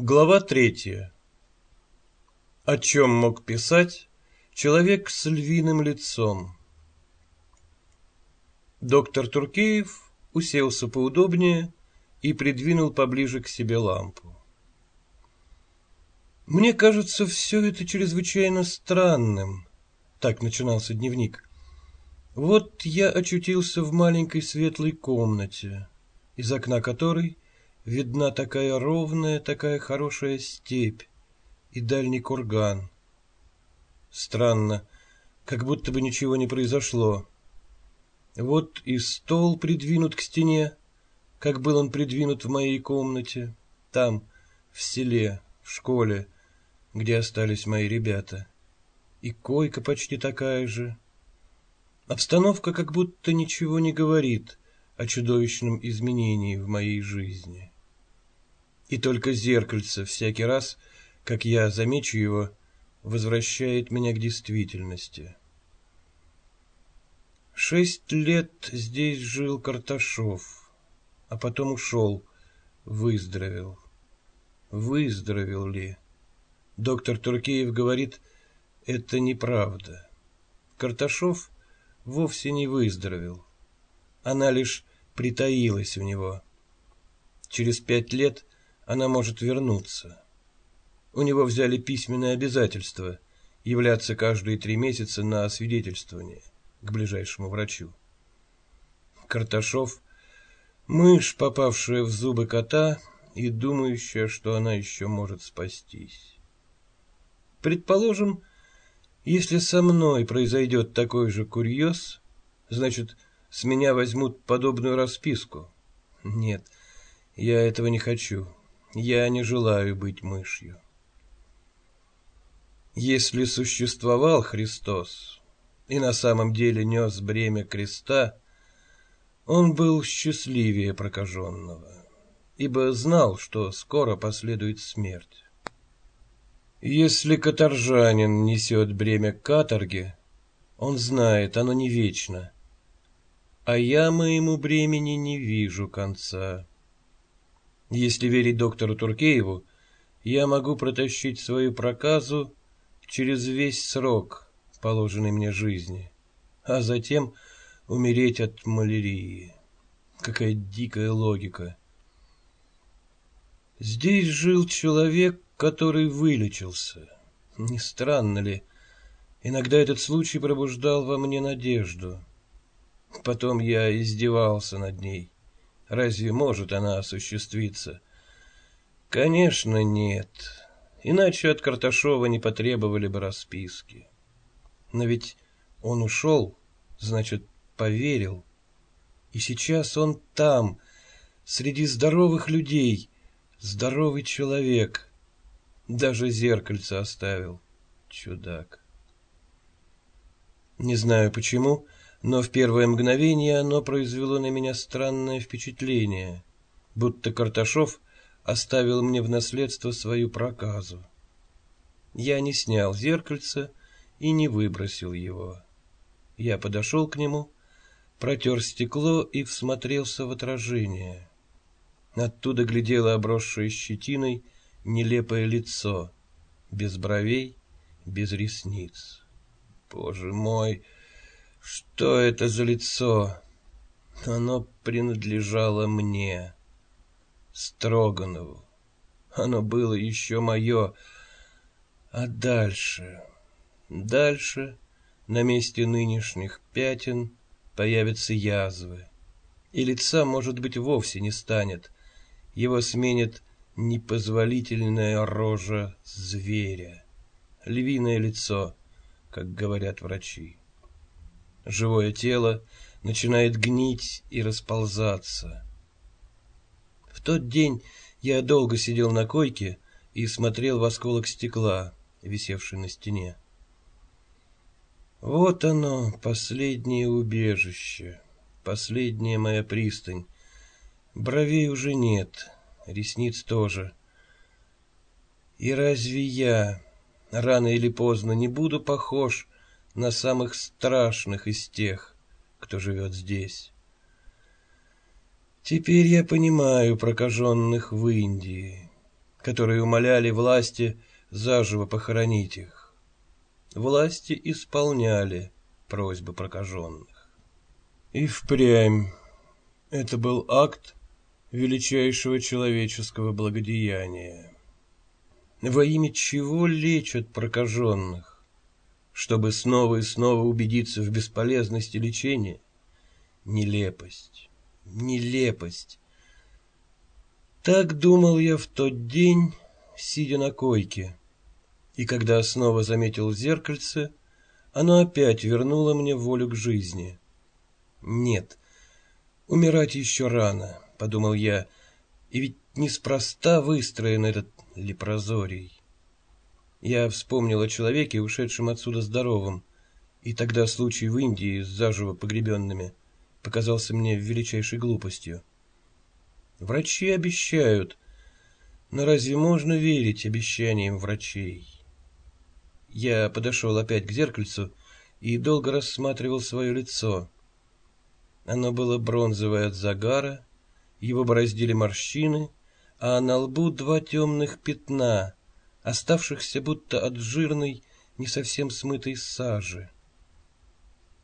Глава третья. О чем мог писать человек с львиным лицом? Доктор Туркеев уселся поудобнее и придвинул поближе к себе лампу. Мне кажется, все это чрезвычайно странным, так начинался дневник. Вот я очутился в маленькой светлой комнате, из окна которой видна такая ровная, такая хорошая степь и дальний курган. Странно, как будто бы ничего не произошло. Вот и стол придвинут к стене, как был он придвинут в моей комнате, там, в селе, в школе, где остались мои ребята. И койка почти такая же. Обстановка как будто ничего не говорит о чудовищном изменении в моей жизни. И только зеркальце всякий раз, как я замечу его, возвращает меня к действительности. Шесть лет здесь жил Карташов, а потом ушел, выздоровел. Выздоровел ли? Доктор Туркеев говорит, это неправда. Карташов вовсе не выздоровел. Она лишь притаилась в него. Через пять лет она может вернуться. У него взяли письменное обязательство являться каждые три месяца на освидетельствование к ближайшему врачу. Карташов — мышь, попавшая в зубы кота и думающая, что она еще может спастись. Предположим, если со мной произойдет такой же курьез, значит, с меня возьмут подобную расписку. Нет, я этого не хочу. Я не желаю быть мышью. Если существовал Христос и на самом деле нес бремя креста, он был счастливее прокаженного, ибо знал, что скоро последует смерть. Если каторжанин несет бремя каторги, он знает, оно не вечно, а я моему бремени не вижу конца. Если верить доктору Туркееву, я могу протащить свою проказу через весь срок, положенный мне жизни, а затем умереть от малярии. Какая дикая логика. Здесь жил человек, который вылечился. Не странно ли? Иногда этот случай пробуждал во мне надежду. Потом я издевался над ней. Разве может она осуществиться? Конечно, нет. Иначе от Карташова не потребовали бы расписки. Но ведь он ушел, значит, поверил. И сейчас он там, среди здоровых людей, здоровый человек. Даже зеркальце оставил. Чудак. Не знаю почему, но в первое мгновение оно произвело на меня странное впечатление, будто Карташов оставил мне в наследство свою проказу. Я не снял зеркальце и не выбросил его. Я подошел к нему, протер стекло и всмотрелся в отражение. Оттуда глядело обросшее щетиной нелепое лицо, без бровей, без ресниц. Боже мой! Что это за лицо? Оно принадлежало мне, Строганову. Оно было еще мое. А дальше... Дальше на месте нынешних пятен появятся язвы. И лица, может быть, вовсе не станет. Его сменит непозволительная рожа зверя. Львиное лицо, как говорят врачи. Живое тело начинает гнить и расползаться. В тот день я долго сидел на койке и смотрел в осколок стекла, висевший на стене. Вот оно, последнее убежище, последняя моя пристань. Бровей уже нет, ресниц тоже. И разве я рано или поздно не буду похож на самых страшных из тех, кто живет здесь. Теперь я понимаю прокаженных в Индии. которые умоляли власти заживо похоронить их. Власти исполняли просьбы прокаженных. И впрямь это был акт величайшего человеческого благодеяния. Во имя чего лечат прокаженных? Чтобы снова и снова убедиться в бесполезности лечения? Нелепость, нелепость. Так думал я в тот день, сидя на койке. И когда снова заметил зеркальце, оно опять вернуло мне волю к жизни. Нет, умирать еще рано, подумал я, и ведь неспроста выстроен этот лепрозорий. Я вспомнил о человеке, ушедшем отсюда здоровым, и тогда случай в Индии с заживо погребенными — показался мне величайшей глупостью. Врачи обещают, но разве можно верить обещаниям врачей? Я подошел опять к зеркальцу и долго рассматривал свое лицо. Оно было бронзовое от загара, его бороздили морщины, а на лбу два темных пятна, оставшихся будто от жирной, не совсем смытой сажи.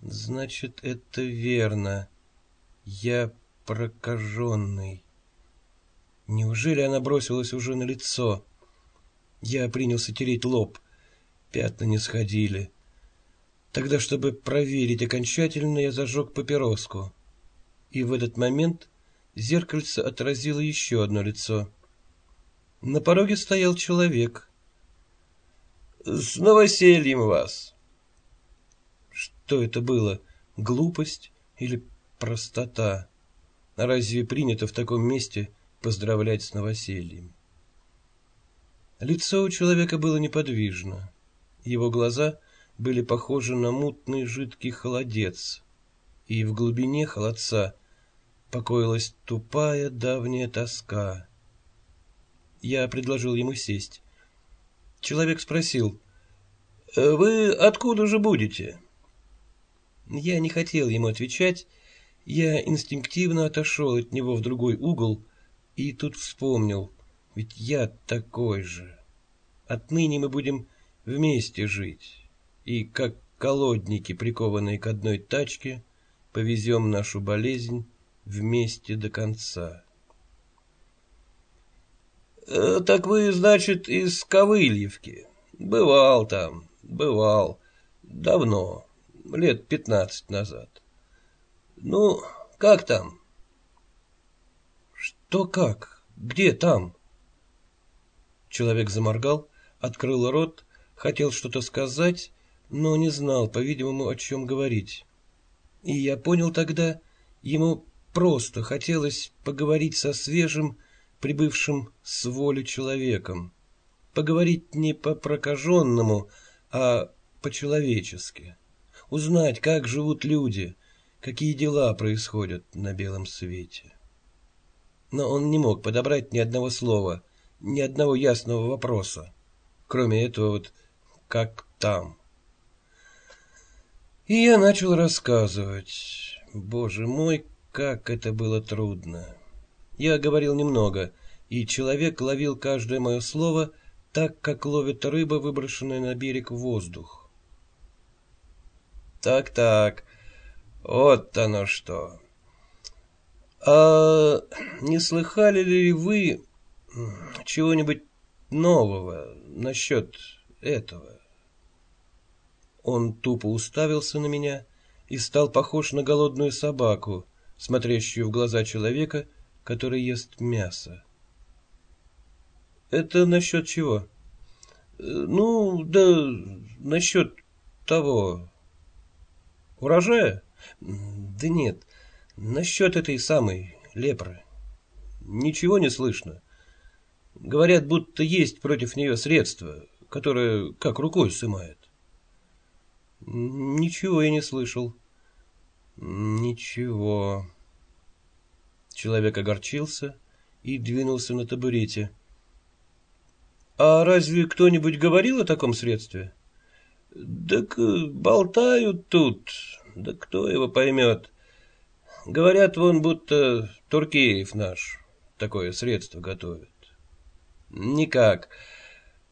Значит, это верно. Я прокаженный. Неужели она бросилась уже на лицо? Я принялся тереть лоб. Пятна не сходили. Тогда, чтобы проверить окончательно, я зажег папироску. И в этот момент зеркальце отразило еще одно лицо. На пороге стоял человек. «С новосельем вас!» Что это было? Глупость или простота? Разве принято в таком месте поздравлять с новосельем? Лицо у человека было неподвижно. Его глаза были похожи на мутный жидкий холодец, и в глубине холодца покоилась тупая давняя тоска. Я предложил ему сесть. Человек спросил, «Вы откуда же будете?» Я не хотел ему отвечать, я инстинктивно отошел от него в другой угол и тут вспомнил, ведь я такой же. Отныне мы будем вместе жить, и как колодники, прикованные к одной тачке, повезем нашу болезнь вместе до конца. «Э, — Так вы, значит, из Ковыльевки? Бывал там, бывал. Давно лет пятнадцать назад. Ну, как там? Что как? Где там? Человек заморгал, открыл рот, хотел что-то сказать, но не знал, по-видимому, о чем говорить. И я понял тогда, ему просто хотелось поговорить со свежим, прибывшим с воли человеком. Поговорить не по-прокаженному, а по-человечески узнать, как живут люди, какие дела происходят на белом свете. Но он не мог подобрать ни одного слова, ни одного ясного вопроса, кроме этого вот «как там?». И я начал рассказывать. Боже мой, как это было трудно. Я говорил немного, и человек ловил каждое мое слово так, как ловит рыба, выброшенная на берег в воздух. Так-так, вот оно что. А не слыхали ли вы чего-нибудь нового насчет этого? Он тупо уставился на меня и стал похож на голодную собаку, смотрящую в глаза человека, который ест мясо. Это насчет чего? Ну, да насчет того, Урожая? Да нет, насчет этой самой лепры. Ничего не слышно. Говорят, будто есть против нее средства, которое как рукой сымает. Ничего я не слышал. Ничего. Человек огорчился и двинулся на табурете. А разве кто-нибудь говорил о таком средстве? — так болтают тут, да кто его поймет. Говорят, вон будто Туркеев наш такое средство готовит. Никак.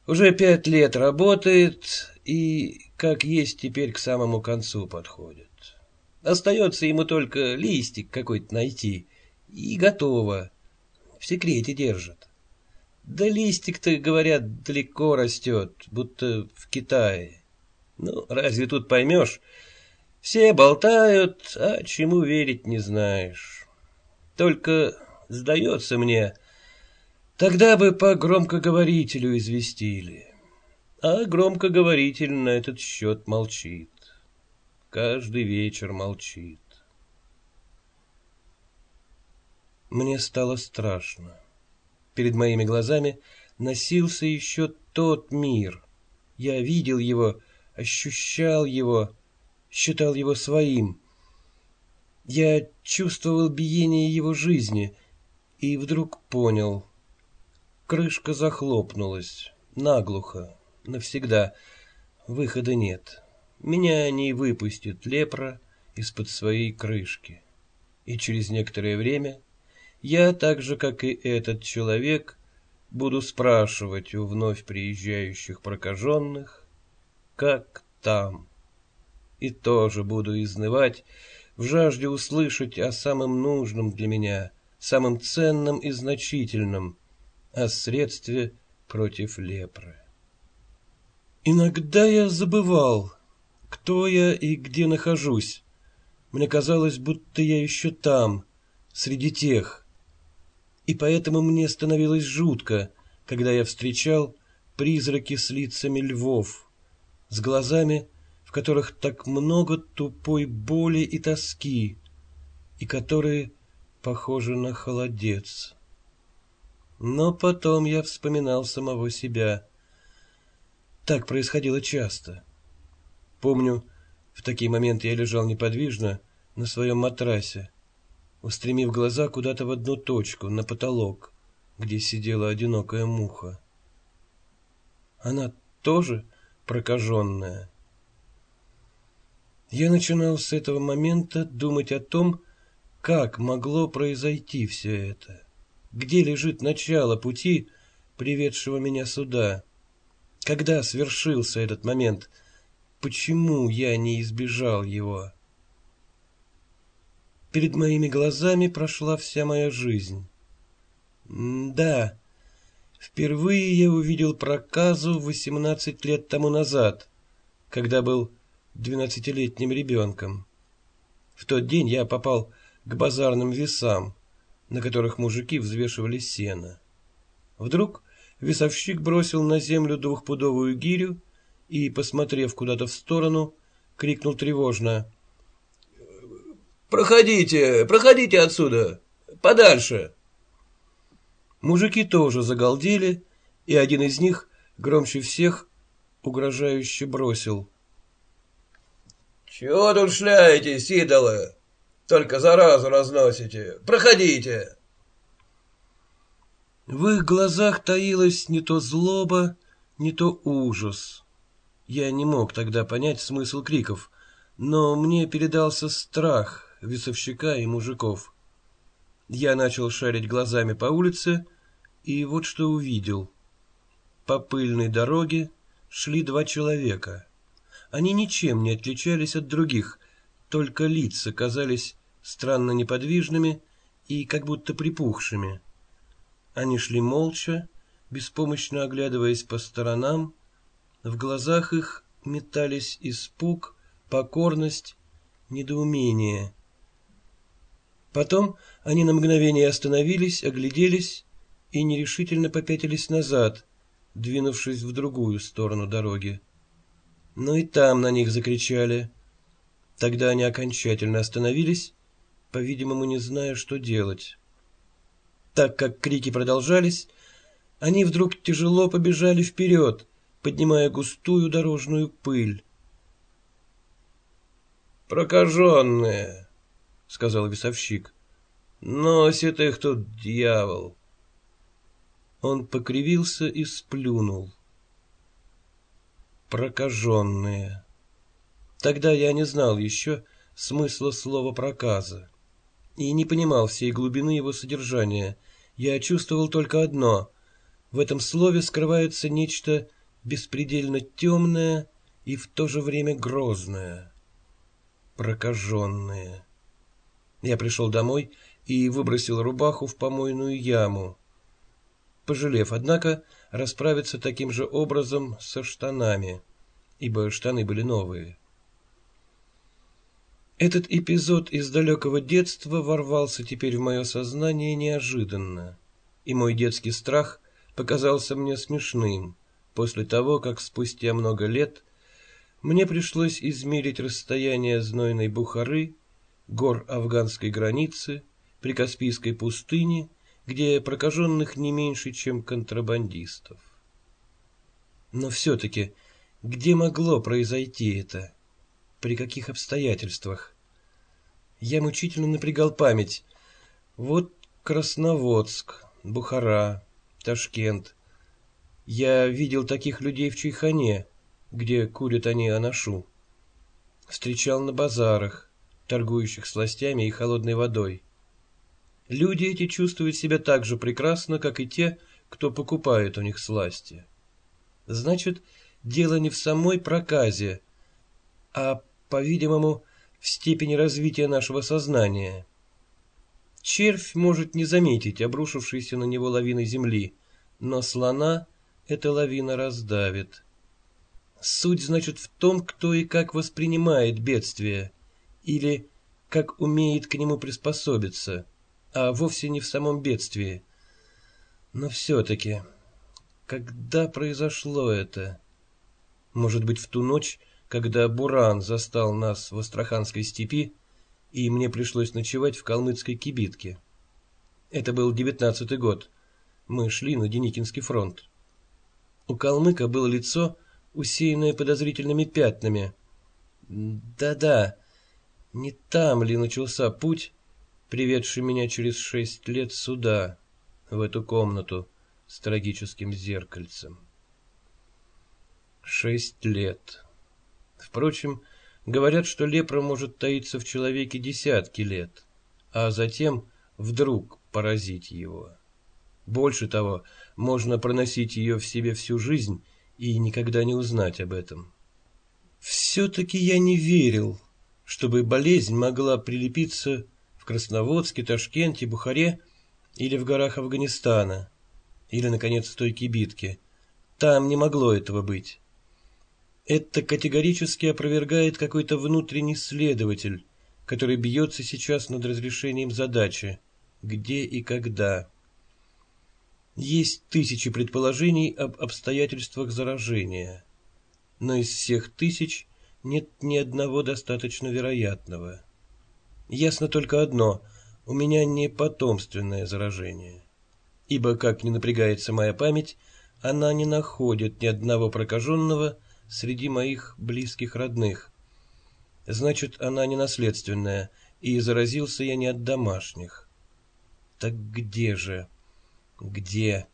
Уже пять лет работает и, как есть, теперь к самому концу подходит. Остается ему только листик какой-то найти, и готово. В секрете держит. Да листик-то, говорят, далеко растет, будто в Китае. Ну, разве тут поймешь? Все болтают, а чему верить не знаешь. Только, сдается мне, тогда бы по громкоговорителю известили. А громкоговоритель на этот счет молчит. Каждый вечер молчит. Мне стало страшно. Перед моими глазами носился еще тот мир. Я видел его, ощущал его, считал его своим. Я чувствовал биение его жизни и вдруг понял. Крышка захлопнулась, наглухо, навсегда. Выхода нет. Меня не выпустит лепра из-под своей крышки. И через некоторое время я, так же, как и этот человек, буду спрашивать у вновь приезжающих прокаженных, как там. И тоже буду изнывать в жажде услышать о самом нужном для меня, самом ценном и значительном, о средстве против лепры. Иногда я забывал, кто я и где нахожусь. Мне казалось, будто я еще там, среди тех, и поэтому мне становилось жутко, когда я встречал призраки с лицами львов, с глазами, в которых так много тупой боли и тоски, и которые похожи на холодец. Но потом я вспоминал самого себя. Так происходило часто. Помню, в такие моменты я лежал неподвижно на своем матрасе, устремив глаза куда-то в одну точку, на потолок, где сидела одинокая муха. Она тоже прокаженная. Я начинал с этого момента думать о том, как могло произойти все это, где лежит начало пути, приведшего меня сюда, когда свершился этот момент, почему я не избежал его. Перед моими глазами прошла вся моя жизнь. да, впервые я увидел проказу восемнадцать лет тому назад, когда был двенадцатилетним ребенком. В тот день я попал к базарным весам, на которых мужики взвешивали сено. Вдруг весовщик бросил на землю двухпудовую гирю и, посмотрев куда-то в сторону, крикнул тревожно — Проходите, проходите отсюда, подальше. Мужики тоже загалдели, и один из них, громче всех, угрожающе бросил. «Чего тут шляетесь, идолы? Только заразу разносите. Проходите!» В их глазах таилась не то злоба, не то ужас. Я не мог тогда понять смысл криков, но мне передался страх, весовщика и мужиков. Я начал шарить глазами по улице, и вот что увидел. По пыльной дороге шли два человека. Они ничем не отличались от других, только лица казались странно неподвижными и как будто припухшими. Они шли молча, беспомощно оглядываясь по сторонам, в глазах их метались испуг, покорность, недоумение. Потом они на мгновение остановились, огляделись и нерешительно попятились назад, двинувшись в другую сторону дороги. Но и там на них закричали. Тогда они окончательно остановились, по-видимому, не зная, что делать. Так как крики продолжались, они вдруг тяжело побежали вперед, поднимая густую дорожную пыль. «Прокаженные!» — сказал весовщик. «Носит их тут дьявол!» Он покривился и сплюнул. «Прокаженные!» Тогда я не знал еще смысла слова «проказа» и не понимал всей глубины его содержания. Я чувствовал только одно — в этом слове скрывается нечто беспредельно темное и в то же время грозное. Прокаженные. Я пришел домой и выбросил рубаху в помойную яму, пожалев, однако, расправиться таким же образом со штанами, ибо штаны были новые. Этот эпизод из далекого детства ворвался теперь в мое сознание неожиданно, и мой детский страх показался мне смешным после того, как спустя много лет мне пришлось измерить расстояние знойной Бухары, гор афганской границы, прикаспийской пустыни, где прокаженных не меньше, чем контрабандистов. Но все-таки, где могло произойти это? При каких обстоятельствах? Я мучительно напрягал память. Вот Красноводск, Бухара, Ташкент. Я видел таких людей в Чайхане, где курят они анашу. Встречал на базарах, торгующих сластями и холодной водой. Люди эти чувствуют себя так же прекрасно, как и те, кто покупает у них сласти. Значит, дело не в самой проказе, а, по-видимому, в степени развития нашего сознания. Червь может не заметить обрушившейся на него лавины земли, но слона эта лавина раздавит. Суть, значит, в том, кто и как воспринимает бедствие, или как умеет к нему приспособиться, а вовсе не в самом бедствии. Но все-таки, когда произошло это? Может быть, в ту ночь, когда Буран застал нас в Астраханской степи, и мне пришлось ночевать в калмыцкой кибитке. Это был девятнадцатый год. Мы шли на Деникинский фронт. У калмыка было лицо, усеянное подозрительными пятнами. Да-да, не там ли начался путь, приведший меня через шесть лет сюда, в эту комнату с трагическим зеркальцем? Шесть лет. Впрочем, говорят, что лепра может таиться в человеке десятки лет, а затем вдруг поразить его. Больше того, можно проносить ее в себе всю жизнь и никогда не узнать об этом. Все-таки я не верил, чтобы болезнь могла прилепиться в Красноводске, Ташкенте, Бухаре или в горах Афганистана, или, наконец, в той кибитке. Там не могло этого быть. Это категорически опровергает какой-то внутренний следователь, который бьется сейчас над разрешением задачи, где и когда. Есть тысячи предположений об обстоятельствах заражения, но из всех тысяч нет ни одного достаточно вероятного. Ясно только одно – у меня не потомственное заражение, ибо, как не напрягается моя память, она не находит ни одного прокаженного среди моих близких родных. Значит, она не наследственная, и заразился я не от домашних. Так где же? Где?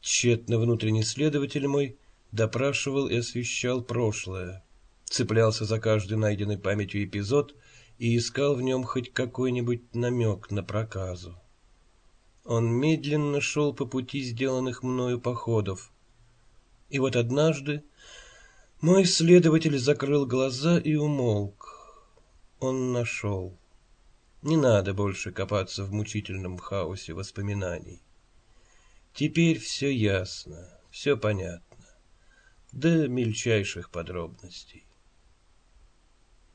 Тщетно внутренний следователь мой допрашивал и освещал прошлое, цеплялся за каждый найденный памятью эпизод и искал в нем хоть какой-нибудь намек на проказу. Он медленно шел по пути сделанных мною походов. И вот однажды мой следователь закрыл глаза и умолк. Он нашел. Не надо больше копаться в мучительном хаосе воспоминаний. Теперь все ясно, все понятно, до мельчайших подробностей.